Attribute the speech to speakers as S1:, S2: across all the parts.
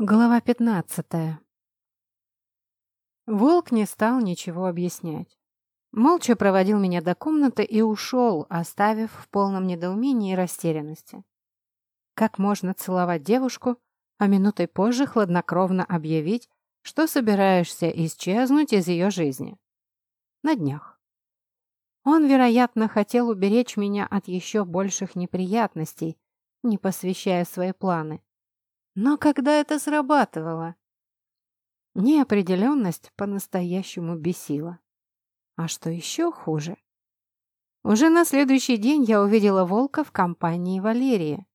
S1: Глава пятнадцатая. Волк не стал ничего объяснять. Молча проводил меня до комнаты и ушел, оставив в полном недоумении и растерянности. Как можно целовать девушку, а минутой позже хладнокровно объявить, что собираешься исчезнуть из ее жизни? На днях. Он, вероятно, хотел уберечь меня от еще больших неприятностей, не посвящая свои планы. Но когда это срабатывало? Неопределенность по-настоящему бесила. А что еще хуже? Уже на следующий день я увидела волка в компании Валерии.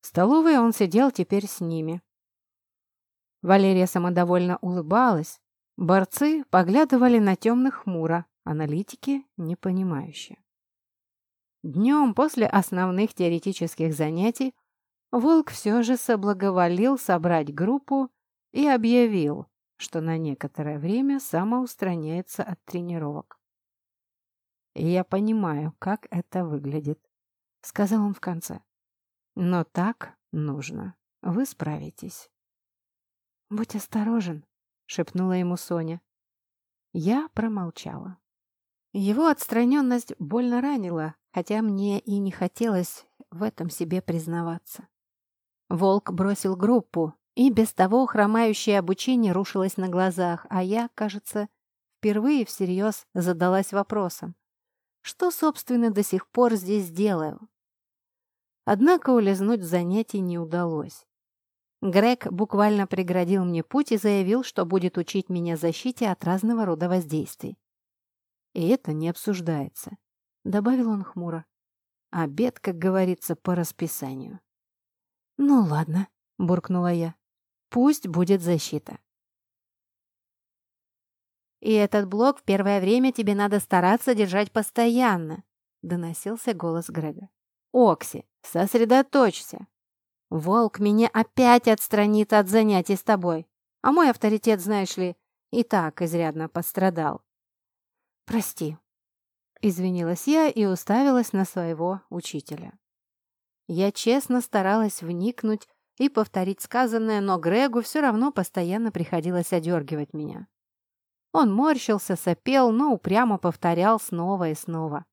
S1: В столовой он сидел теперь с ними. Валерия самодовольно улыбалась. Борцы поглядывали на темных хмуро, аналитики непонимающе. Днем после основных теоретических занятий Волк все же соблаговолил собрать группу и объявил, что на некоторое время самоустраняется от тренировок. «Я понимаю, как это выглядит», — сказал он в конце. «Но так нужно. Вы справитесь». «Будь осторожен», — шепнула ему Соня. Я промолчала. Его отстраненность больно ранила, хотя мне и не хотелось в этом себе признаваться. Волк бросил группу, и без того хромающее обучение рушилось на глазах, а я, кажется, впервые всерьез задалась вопросом, что, собственно, до сих пор здесь делаю? Однако улизнуть в занятий не удалось. Грег буквально преградил мне путь и заявил, что будет учить меня защите от разного рода воздействий. «И это не обсуждается», — добавил он хмуро. «Обед, как говорится, по расписанию». «Ну ладно», — буркнула я. «Пусть будет защита». «И этот блок в первое время тебе надо стараться держать постоянно», — доносился голос Грега. «Окси, сосредоточься. Волк меня опять отстранит от занятий с тобой, а мой авторитет, знаешь ли, и так изрядно пострадал». «Прости», — извинилась я и уставилась на своего учителя. Я честно старалась вникнуть и повторить сказанное, но Грегу все равно постоянно приходилось одергивать меня. Он морщился, сопел, но упрямо повторял снова и снова.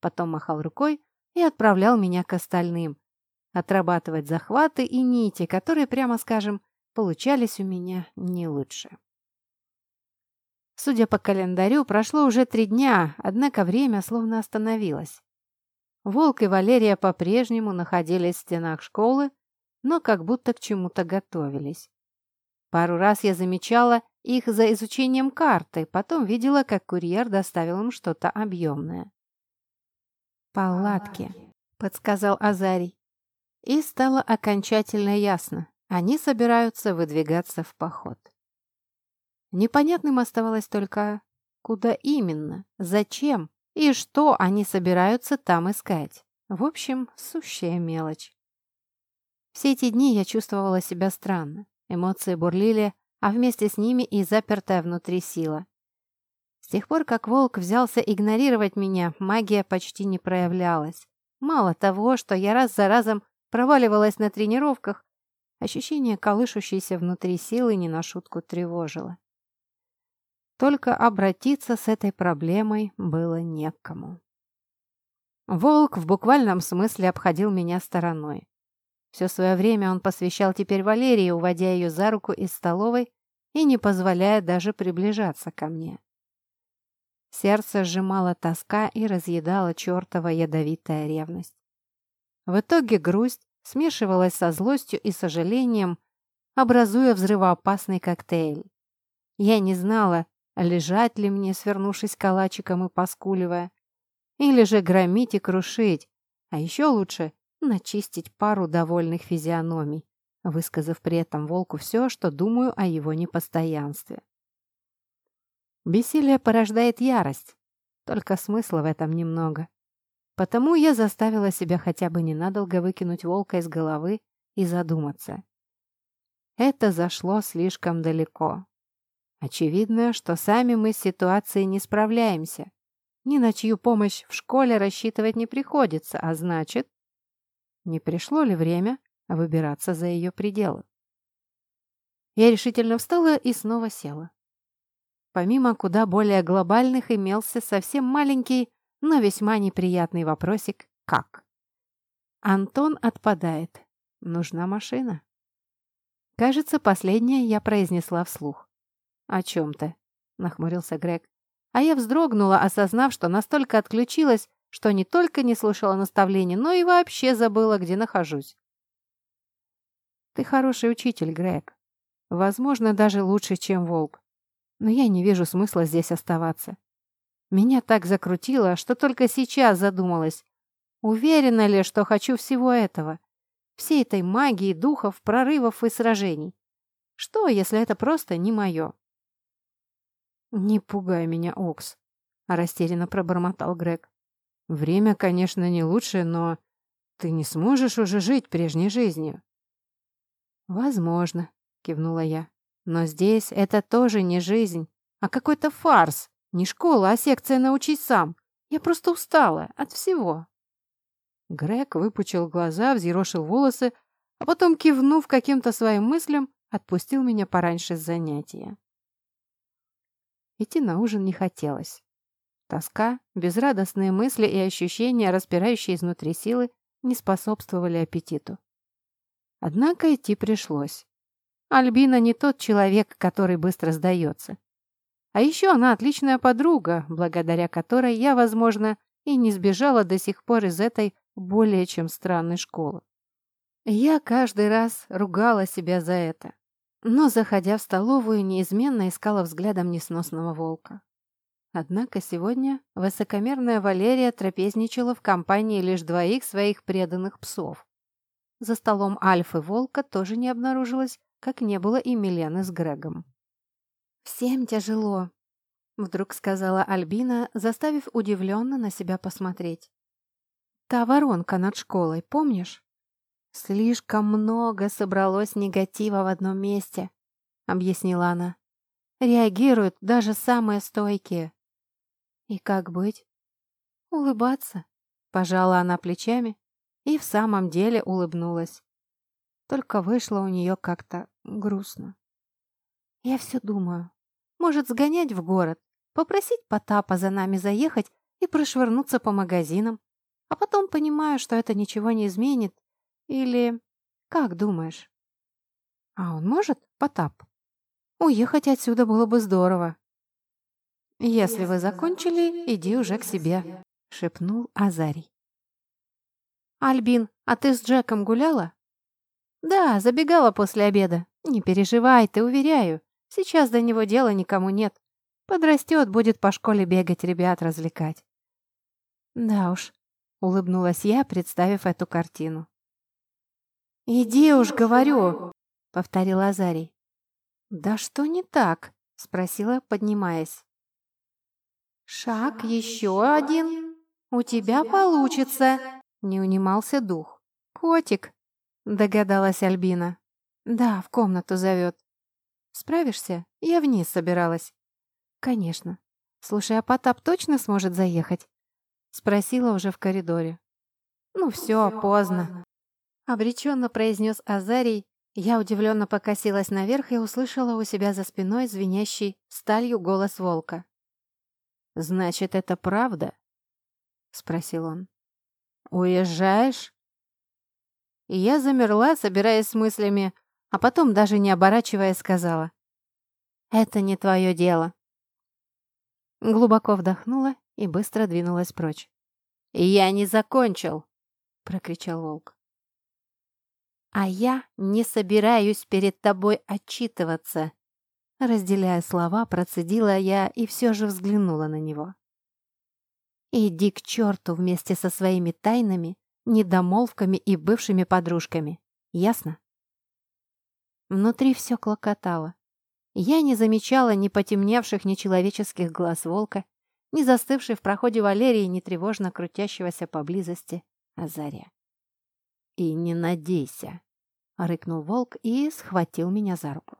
S1: Потом махал рукой и отправлял меня к остальным. Отрабатывать захваты и нити, которые, прямо скажем, получались у меня не лучше. Судя по календарю, прошло уже три дня, однако время словно остановилось. Волк и Валерия по-прежнему находились в стенах школы, но как будто к чему-то готовились. Пару раз я замечала их за изучением карты, потом видела, как курьер доставил им что-то объемное. «Палатки», — подсказал Азарий. И стало окончательно ясно. Они собираются выдвигаться в поход. Непонятным оставалось только, куда именно, зачем и что они собираются там искать. В общем, сущая мелочь. Все эти дни я чувствовала себя странно. Эмоции бурлили, а вместе с ними и запертая внутри сила. С тех пор, как волк взялся игнорировать меня, магия почти не проявлялась. Мало того, что я раз за разом проваливалась на тренировках, ощущение колышущейся внутри силы не на шутку тревожило. Только обратиться с этой проблемой было некому. Волк в буквальном смысле обходил меня стороной. Все свое время он посвящал теперь Валерии, уводя ее за руку из столовой и не позволяя даже приближаться ко мне. Сердце сжимало тоска и разъедала чертова ядовитая ревность. В итоге грусть смешивалась со злостью и сожалением, образуя взрывоопасный коктейль. Я не знала, Лежать ли мне, свернувшись калачиком и поскуливая? Или же громить и крушить? А еще лучше начистить пару довольных физиономий, высказав при этом волку все, что думаю о его непостоянстве. Бессилие порождает ярость, только смысла в этом немного. Потому я заставила себя хотя бы ненадолго выкинуть волка из головы и задуматься. Это зашло слишком далеко. Очевидно, что сами мы с ситуацией не справляемся. Ни на чью помощь в школе рассчитывать не приходится, а значит, не пришло ли время выбираться за ее пределы? Я решительно встала и снова села. Помимо куда более глобальных имелся совсем маленький, но весьма неприятный вопросик «как?». Антон отпадает. Нужна машина. Кажется, последнее я произнесла вслух. «О чем ты?» — нахмурился Грег. А я вздрогнула, осознав, что настолько отключилась, что не только не слушала наставлений, но и вообще забыла, где нахожусь. «Ты хороший учитель, Грег. Возможно, даже лучше, чем волк. Но я не вижу смысла здесь оставаться. Меня так закрутило, что только сейчас задумалась, уверена ли, что хочу всего этого, всей этой магии, духов, прорывов и сражений. Что, если это просто не мое? «Не пугай меня, Окс», — растерянно пробормотал Грег. «Время, конечно, не лучшее, но ты не сможешь уже жить прежней жизнью». «Возможно», — кивнула я. «Но здесь это тоже не жизнь, а какой-то фарс. Не школа, а секция «Научись сам». Я просто устала от всего». Грег выпучил глаза, взъерошил волосы, а потом, кивнув каким-то своим мыслям, отпустил меня пораньше с занятия. Идти на ужин не хотелось. Тоска, безрадостные мысли и ощущения, распирающие изнутри силы, не способствовали аппетиту. Однако идти пришлось. Альбина не тот человек, который быстро сдается. А еще она отличная подруга, благодаря которой я, возможно, и не сбежала до сих пор из этой более чем странной школы. Я каждый раз ругала себя за это, но, заходя в столовую, неизменно искала взглядом несносного волка. Однако сегодня высокомерная Валерия трапезничала в компании лишь двоих своих преданных псов. За столом Альфы Волка тоже не обнаружилось, как не было и Милены с Грегом. «Всем тяжело», — вдруг сказала Альбина, заставив удивленно на себя посмотреть. «Та воронка над школой, помнишь? Слишком много собралось негатива в одном месте», — объяснила она. «Реагируют даже самые стойкие». «И как быть?» «Улыбаться», — пожала она плечами и в самом деле улыбнулась. Только вышло у нее как-то грустно. «Я все думаю, может, сгонять в город, попросить Потапа за нами заехать и прошвырнуться по магазинам. А потом понимаю, что это ничего не изменит. Или... Как думаешь? А он может, Потап? Уехать отсюда было бы здорово. «Если вы закончили, иди уже к себе», — шепнул Азарий. «Альбин, а ты с Джеком гуляла?» «Да, забегала после обеда. Не переживай, ты уверяю. Сейчас до него дела никому нет. Подрастет, будет по школе бегать, ребят развлекать. Да уж, улыбнулась я, представив эту картину. «Иди уж, говорю!» — повторил Азарий. «Да что не так?» — спросила, поднимаясь. «Шаг еще один. У тебя получится!» — не унимался дух. «Котик!» — догадалась Альбина. «Да, в комнату зовет. Справишься? Я вниз собиралась». «Конечно. Слушай, а Потап точно сможет заехать?» Спросила уже в коридоре. «Ну все, поздно», — обреченно произнес Азарий. Я удивленно покосилась наверх и услышала у себя за спиной звенящий сталью голос волка. «Значит, это правда?» — спросил он. «Уезжаешь?» И я замерла, собираясь с мыслями, а потом, даже не оборачивая, сказала. «Это не твое дело». Глубоко вдохнула и быстро двинулась прочь. «Я не закончил!» — прокричал волк. «А я не собираюсь перед тобой отчитываться!» Разделяя слова, процедила я и все же взглянула на него. «Иди к черту вместе со своими тайнами, недомолвками и бывшими подружками. Ясно?» Внутри все клокотало. Я не замечала ни потемневших нечеловеческих глаз волка, ни застывшей в проходе Валерии, ни тревожно крутящегося поблизости Азария. «И не надейся!» — рыкнул волк и схватил меня за руку.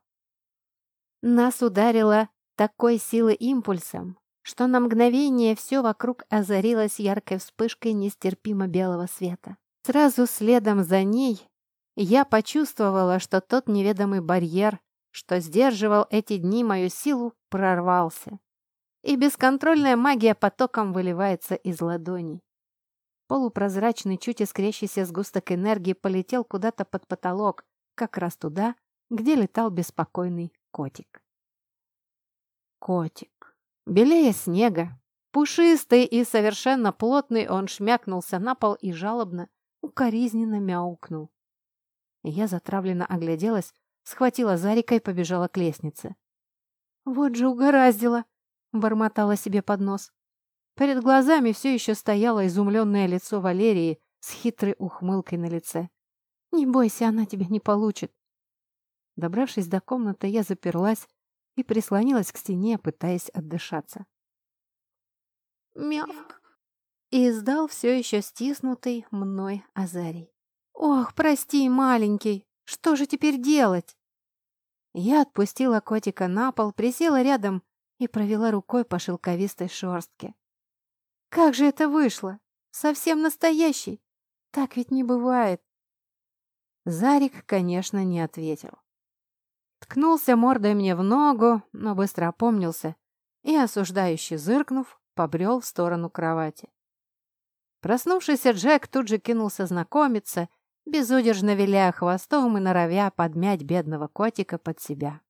S1: Нас ударило такой силой импульсом, что на мгновение все вокруг озарилось яркой вспышкой нестерпимо белого света. Сразу следом за ней я почувствовала, что тот неведомый барьер, что сдерживал эти дни мою силу, прорвался. И бесконтрольная магия потоком выливается из ладоней. Полупрозрачный, чуть искрящийся сгусток энергии полетел куда-то под потолок, как раз туда, где летал беспокойный котик. Котик. Белее снега. Пушистый и совершенно плотный он шмякнулся на пол и жалобно, укоризненно мяукнул. Я затравленно огляделась, схватила Зарика и побежала к лестнице. «Вот же угораздило!» — бормотала себе под нос. Перед глазами все еще стояло изумленное лицо Валерии с хитрой ухмылкой на лице. «Не бойся, она тебя не получит!» Добравшись до комнаты, я заперлась и прислонилась к стене, пытаясь отдышаться. «Мявк!» И издал все еще стиснутый мной Азарий. «Ох, прости, маленький! Что же теперь делать?» Я отпустила котика на пол, присела рядом и провела рукой по шелковистой шерстке. «Как же это вышло? Совсем настоящий! Так ведь не бывает!» Зарик, конечно, не ответил. Ткнулся мордой мне в ногу, но быстро опомнился и, осуждающе зыркнув, побрел в сторону кровати. Проснувшийся Джек тут же кинулся знакомиться безудержно виляя хвостом и норовя подмять бедного котика под себя.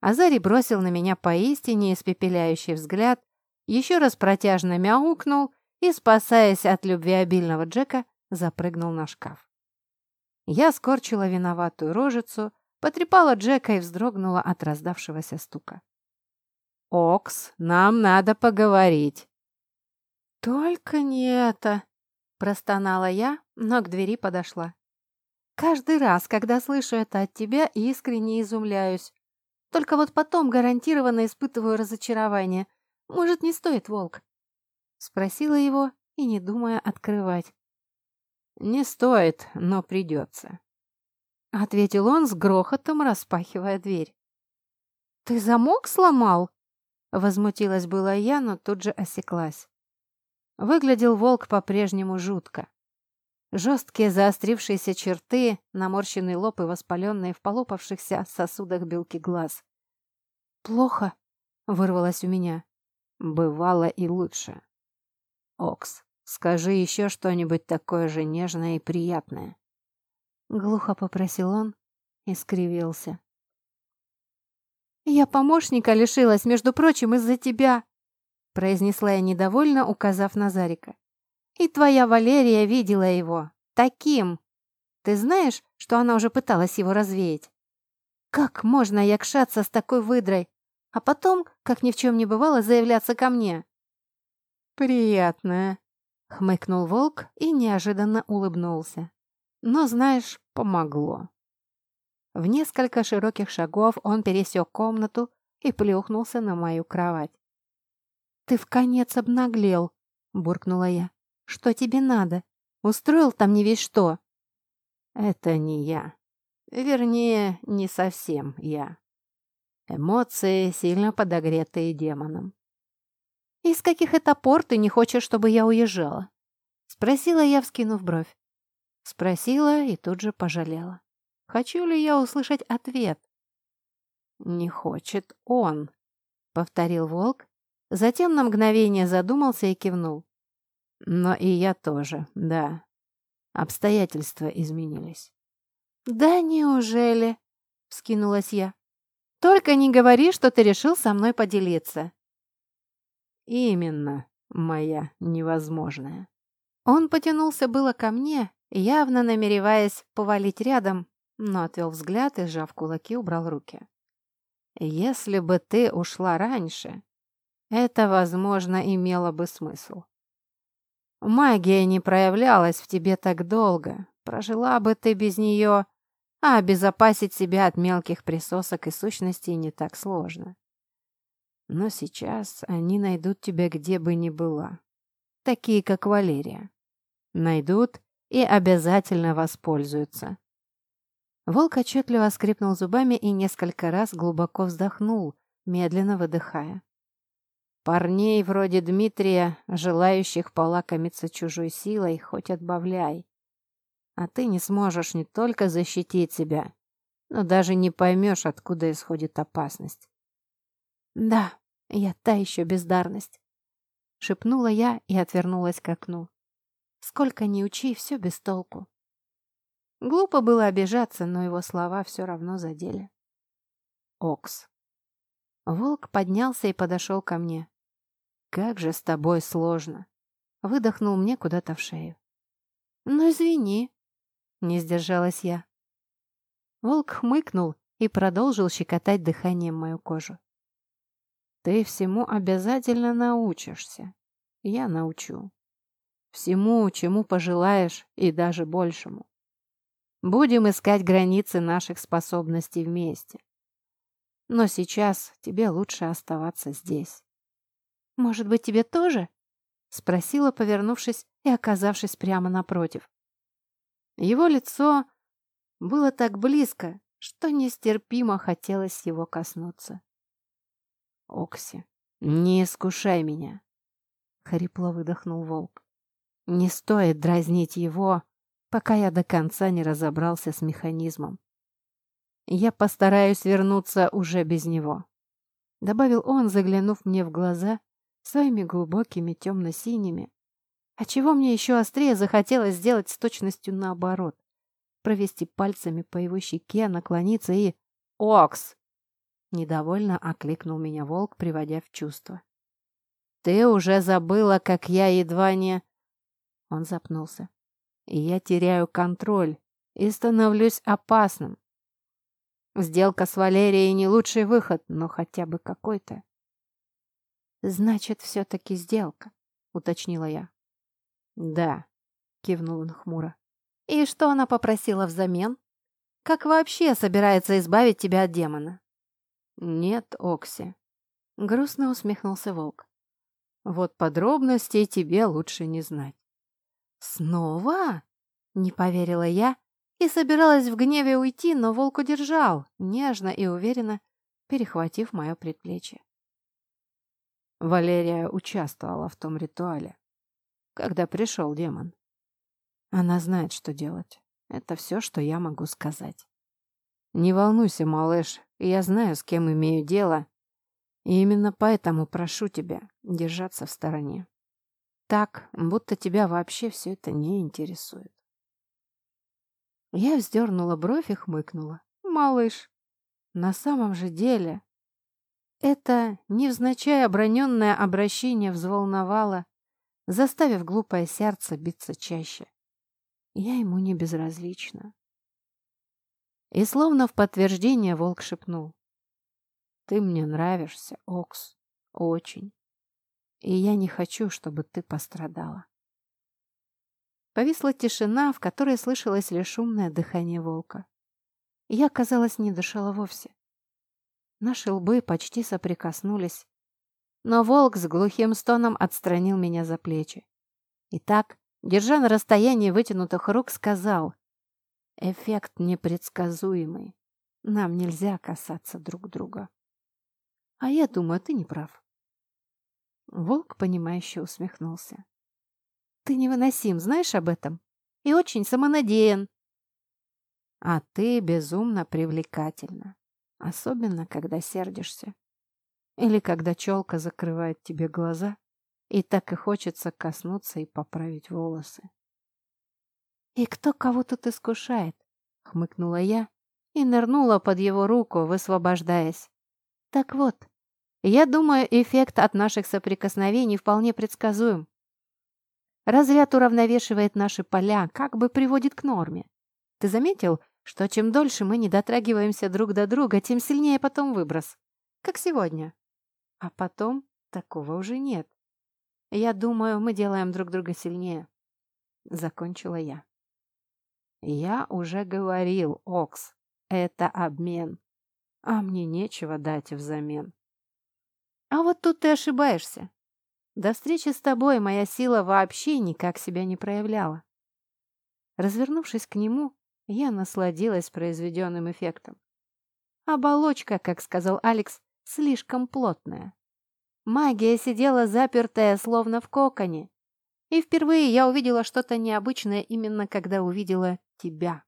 S1: Азари бросил на меня поистине испепеляющий взгляд, еще раз протяжно мяукнул и, спасаясь от любвеобильного Джека, запрыгнул на шкаф. Я скорчила виноватую рожицу, потрепала Джека и вздрогнула от раздавшегося стука. «Окс, нам надо поговорить!» «Только не это!» Простонала я, но к двери подошла. Каждый раз, когда слышу это от тебя, искренне изумляюсь. Только вот потом гарантированно испытываю разочарование. Может, не стоит, волк? Спросила его и не думая открывать. «Не стоит, но придется», — ответил он с грохотом, распахивая дверь. «Ты замок сломал?» — возмутилась была я, но тут же осеклась. Выглядел волк по-прежнему жутко. Жесткие заострившиеся черты, наморщенный лоб и воспаленные в полопавшихся сосудах белки глаз. «Плохо?» — вырвалось у меня. «Бывало и лучше. Окс, скажи еще что-нибудь такое же нежное и приятное». Глухо попросил он и скривился. «Я помощника лишилась, между прочим, из-за тебя!» произнесла я недовольно, указав на Зарика. «И твоя Валерия видела его. Таким. Ты знаешь, что она уже пыталась его развеять? Как можно якшаться с такой выдрой, а потом, как ни в чем не бывало, заявляться ко мне?» «Приятно», — хмыкнул волк и неожиданно улыбнулся. «Но, знаешь, помогло». В несколько широких шагов он пересек комнату и плюхнулся на мою кровать. «Ты в конец обнаглел», — буркнула я. «Что тебе надо? Устроил там не весь что?» «Это не я. Вернее, не совсем я. Эмоции, сильно подогретые демоном». «Из каких это пор ты не хочешь, чтобы я уезжала?» Спросила я, вскинув бровь. Спросила и тут же пожалела. Хочу ли я услышать ответ? «Не хочет он», — повторил волк Затем на мгновение задумался и кивнул. Но и я тоже, да. Обстоятельства изменились. «Да неужели?» — вскинулась я. «Только не говори, что ты решил со мной поделиться». «Именно, моя невозможная». Он потянулся было ко мне, явно намереваясь повалить рядом, но отвел взгляд и, сжав кулаки, убрал руки. «Если бы ты ушла раньше, это, возможно, имело бы смысл. Магия не проявлялась в тебе так долго. Прожила бы ты без нее, а обезопасить себя от мелких присосок и сущностей не так сложно. Но сейчас они найдут тебя где бы ни была. Такие, как Валерия. Найдут и обязательно воспользуются. Волк отчетливо скрипнул зубами и несколько раз глубоко вздохнул, медленно выдыхая. Парней вроде Дмитрия, желающих полакомиться чужой силой, хоть отбавляй. А ты не сможешь не только защитить себя, но даже не поймешь, откуда исходит опасность.
S2: «Да, я та еще бездарность», — шепнула я и отвернулась к окну. «Сколько ни учи, все без толку». Глупо было обижаться, но его слова все равно задели.
S1: Окс.
S2: Волк поднялся и подошел ко мне.
S1: «Как же с тобой сложно!»
S2: Выдохнул мне куда-то в шею. «Ну, извини», — не сдержалась я. Волк хмыкнул и продолжил щекотать дыханием мою кожу.
S1: «Ты всему обязательно научишься. Я научу. Всему, чему пожелаешь, и даже большему. Будем искать границы наших способностей вместе. Но сейчас тебе лучше оставаться здесь.
S2: Может быть, тебе тоже? Спросила, повернувшись и оказавшись прямо напротив. Его лицо было так близко, что нестерпимо хотелось его коснуться.
S1: «Окси, не искушай меня!» — хрипло выдохнул волк. «Не стоит дразнить его, пока я до конца не разобрался с механизмом. Я постараюсь вернуться уже без него», — добавил он, заглянув мне в глаза своими глубокими темно-синими, а чего мне еще острее захотелось сделать с точностью наоборот. Провести пальцами по его щеке, наклониться и... «Окс!» Недовольно окликнул меня волк, приводя в чувство. «Ты уже забыла, как я едва не...» Он запнулся. «И я теряю контроль и становлюсь опасным. Сделка с Валерией не лучший выход, но хотя бы какой-то.
S2: «Значит, все-таки сделка», — уточнила я.
S1: «Да», — кивнул он хмуро.
S2: «И что она попросила взамен? Как вообще собирается избавить тебя от демона?»
S1: «Нет, Окси», —
S2: грустно усмехнулся волк.
S1: «Вот подробностей тебе лучше не знать».
S2: «Снова?» — не поверила я и собиралась в гневе уйти, но волк удержал, нежно и уверенно, перехватив мое предплечье.
S1: Валерия участвовала в том ритуале, когда пришел демон. Она знает, что делать. Это все, что я могу сказать. Не волнуйся, малыш, я знаю, с кем имею дело, и именно поэтому прошу тебя держаться в стороне. Так, будто тебя вообще все это не интересует.
S2: Я вздернула бровь и хмыкнула. «Малыш, на самом же деле...» Это невзначай оброненное обращение взволновало, заставив глупое сердце биться чаще. Я ему не безразлична. И словно в подтверждение волк шепнул. «Ты мне нравишься, Окс, очень. И я не хочу, чтобы ты пострадала». Повисла тишина, в которой слышалось лишь шумное дыхание волка. Я, казалось, не дышала вовсе. Наши лбы почти соприкоснулись. Но волк с глухим стоном отстранил меня за плечи. И так, держа на расстоянии вытянутых рук, сказал, «Эффект непредсказуемый. Нам нельзя касаться друг друга». «А я думаю, ты не прав». Волк, понимающе усмехнулся. Ты невыносим, знаешь об этом? И очень самонадеян. А ты безумно привлекательна. Особенно, когда сердишься. Или когда челка закрывает тебе глаза, и так и хочется коснуться и поправить волосы. «И кто кого тут искушает?» — хмыкнула я и нырнула под его руку, высвобождаясь. «Так вот, я думаю, эффект от наших соприкосновений вполне предсказуем. Разряд уравновешивает наши поля, как бы приводит к норме. Ты заметил, что чем дольше мы не дотрагиваемся друг до друга, тем сильнее потом выброс? Как сегодня. А потом такого уже нет. Я думаю, мы делаем друг друга сильнее. Закончила я. Я уже говорил, Окс, это обмен. А мне нечего дать взамен. А вот тут ты ошибаешься. До встречи с тобой моя сила вообще никак себя не проявляла. Развернувшись к нему, я насладилась произведенным эффектом. Оболочка, как сказал Алекс, слишком плотная. Магия сидела запертая, словно в коконе. И впервые я увидела что-то необычное именно когда увидела тебя.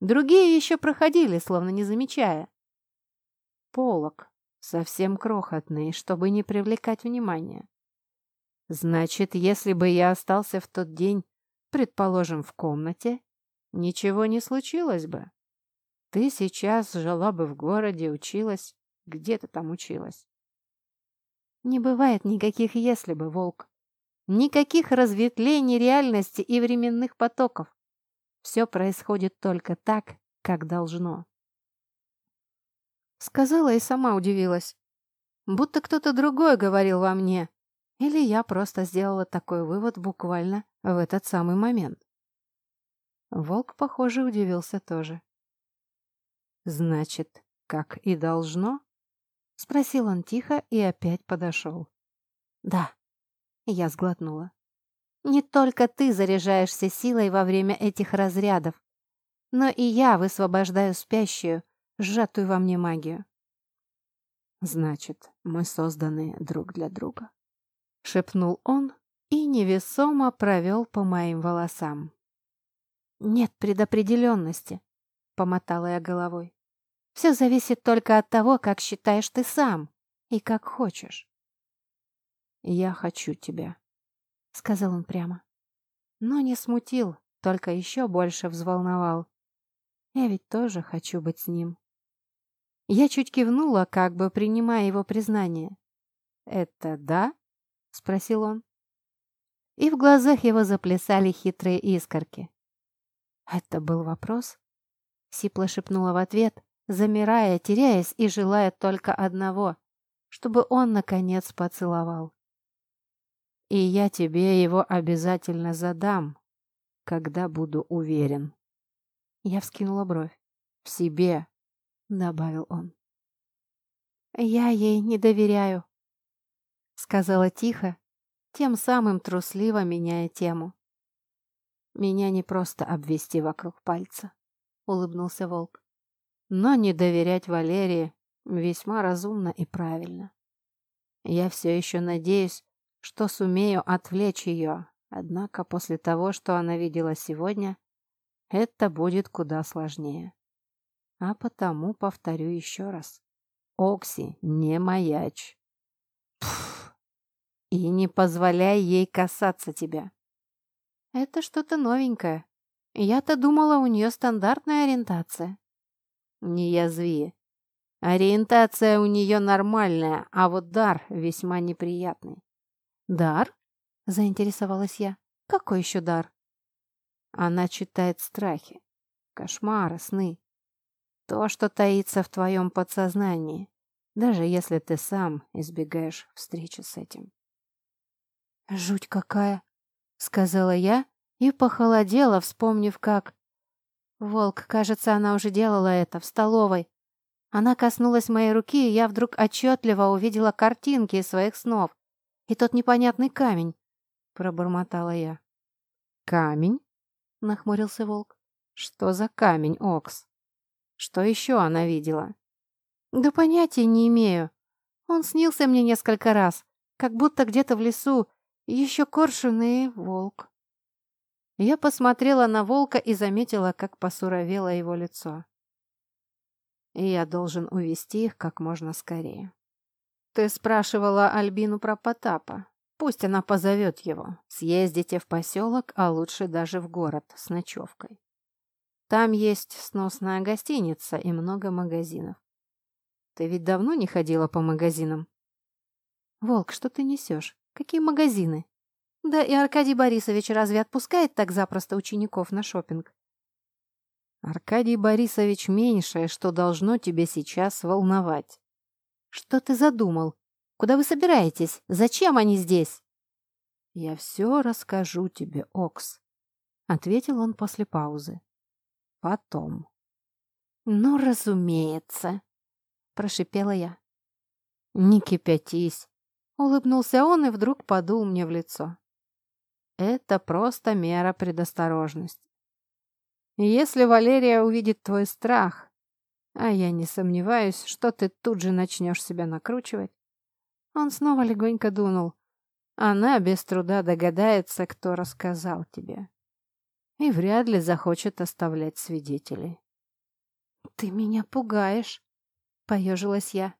S1: Другие еще проходили, словно не замечая. Полок, совсем крохотный, чтобы не привлекать внимания. Значит, если бы я остался в тот день, предположим, в комнате, ничего не случилось бы. Ты сейчас жила бы в городе, училась. Где ты там училась? Не бывает никаких «если бы», волк. Никаких разветвлений реальности и временных потоков. Все происходит только так, как должно. Сказала и сама удивилась. Будто кто-то другой говорил во мне. Или я просто сделала такой вывод буквально в этот самый момент. Волк, похоже, удивился тоже. «Значит, как и должно?» Спросил он тихо и опять подошел. «Да», — я сглотнула. «Не только ты заряжаешься силой во время этих разрядов, но и я высвобождаю спящую, сжатую во мне магию». «Значит, мы созданы друг для друга», — шепнул он и невесомо провел по моим волосам. «Нет предопределенности», — помотала я головой. Все зависит только от того, как считаешь ты сам и как хочешь. «Я хочу тебя», — сказал он прямо. Но не смутил, только еще больше взволновал. Я ведь тоже хочу быть с ним. Я чуть кивнула, как бы принимая его признание. «Это да?» — спросил он. И в глазах его заплясали хитрые искорки. «Это был вопрос?» — сипло шепнула в ответ, замирая, теряясь и желая только одного, чтобы он, наконец, поцеловал. И я тебе его обязательно задам, когда буду уверен. Я вскинула бровь. «В себе», — добавил он. «Я ей не доверяю», — сказала тихо, тем самым трусливо меняя тему. «Меня не просто обвести вокруг пальца», — улыбнулся волк. Но не доверять Валерии весьма разумно и правильно. Я все еще надеюсь, что сумею отвлечь ее, однако после того, что она видела сегодня, это будет куда сложнее. А потому повторю еще раз. Окси, не маячь. Пф, и не позволяй ей касаться тебя. Это что-то новенькое. Я-то думала, у нее стандартная ориентация. Не язви. Ориентация у нее нормальная, а вот дар весьма неприятный. Дар? Заинтересовалась я. Какой еще дар? Она читает страхи, кошмары, сны. То, что таится в твоем подсознании, даже если ты сам избегаешь встречи с этим. «Жуть какая!» — сказала я и похолодела, вспомнив, как Волк, кажется, она уже делала это в столовой. Она коснулась моей руки, и я вдруг отчетливо увидела картинки из своих снов. И тот непонятный камень, — пробормотала я. «Камень?» — нахмурился волк. «Что за камень, Окс? Что еще она видела?» «Да понятия не имею. Он снился мне несколько раз, как будто где-то в лесу, еще коршун и волк». Я посмотрела на волка и заметила, как посуровело его лицо. И я должен увести их как можно скорее. Ты спрашивала Альбину про Потапа. Пусть она позовет его. Съездите в поселок, а лучше даже в город с ночевкой. Там есть сносная гостиница и много магазинов. Ты ведь давно не ходила по магазинам? Волк, что ты несешь? Какие магазины? Да и Аркадий Борисович разве отпускает так запросто учеников на шопинг? Аркадий Борисович меньшее, что должно тебе сейчас волновать. Что ты задумал? Куда вы собираетесь? Зачем они здесь? Я все расскажу тебе, Окс, ответил он после паузы. Потом. Ну, разумеется, прошипела я. Не кипятись, улыбнулся он и вдруг подул мне в лицо. Это просто мера предосторожности. Если Валерия увидит твой страх, а я не сомневаюсь, что ты тут же начнешь себя накручивать, он снова легонько дунул. Она без труда догадается, кто рассказал тебе. И вряд ли захочет оставлять свидетелей.
S2: «Ты меня пугаешь», — поежилась я.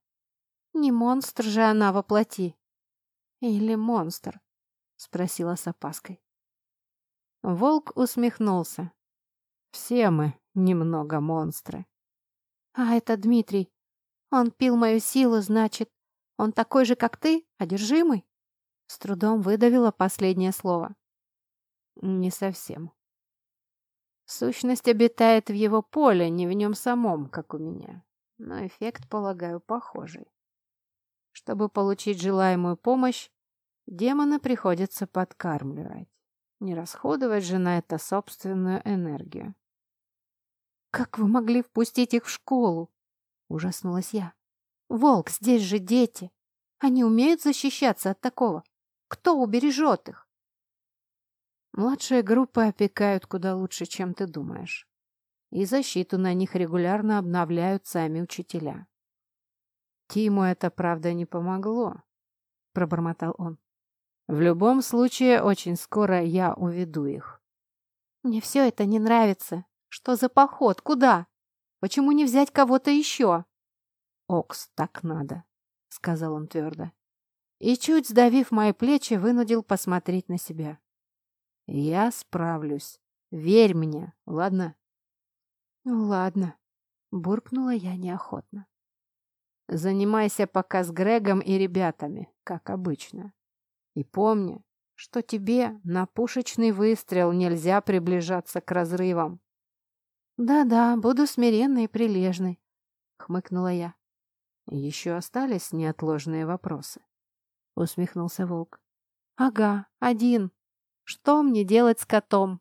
S2: «Не монстр же она воплоти». «Или монстр?» — спросила с опаской.
S1: Волк усмехнулся. «Все мы немного монстры».
S2: «А это Дмитрий. Он пил мою силу, значит, он такой же, как ты, одержимый?» С трудом выдавила последнее слово.
S1: «Не совсем. Сущность обитает в его поле, не в нем самом, как у меня. Но эффект, полагаю, похожий. Чтобы получить желаемую помощь, демона приходится подкармливать. Не расходовать же на это собственную энергию.
S2: «Как вы могли впустить их в школу?» — ужаснулась я. «Волк, здесь же дети. Они умеют защищаться от такого. Кто убережет их?»
S1: Младшие группы опекают куда лучше, чем ты думаешь. И защиту на них регулярно обновляют сами учителя. Тиму это, правда, не помогло, — пробормотал он. В любом случае, очень скоро я уведу их.
S2: Мне все это не нравится. Что за поход? Куда? Почему не взять кого-то еще?
S1: Окс, так надо, — сказал он твердо. И, чуть сдавив мои плечи, вынудил посмотреть на себя. Я справлюсь. Верь мне, ладно?
S2: Ладно, буркнула я неохотно.
S1: Занимайся пока с Грегом и ребятами, как обычно. И помни, что тебе на пушечный выстрел нельзя приближаться к разрывам.
S2: «Да-да, буду смиренной и прилежной», — хмыкнула я.
S1: «Еще остались неотложные вопросы?» — усмехнулся волк.
S2: «Ага, один. Что мне делать с котом?»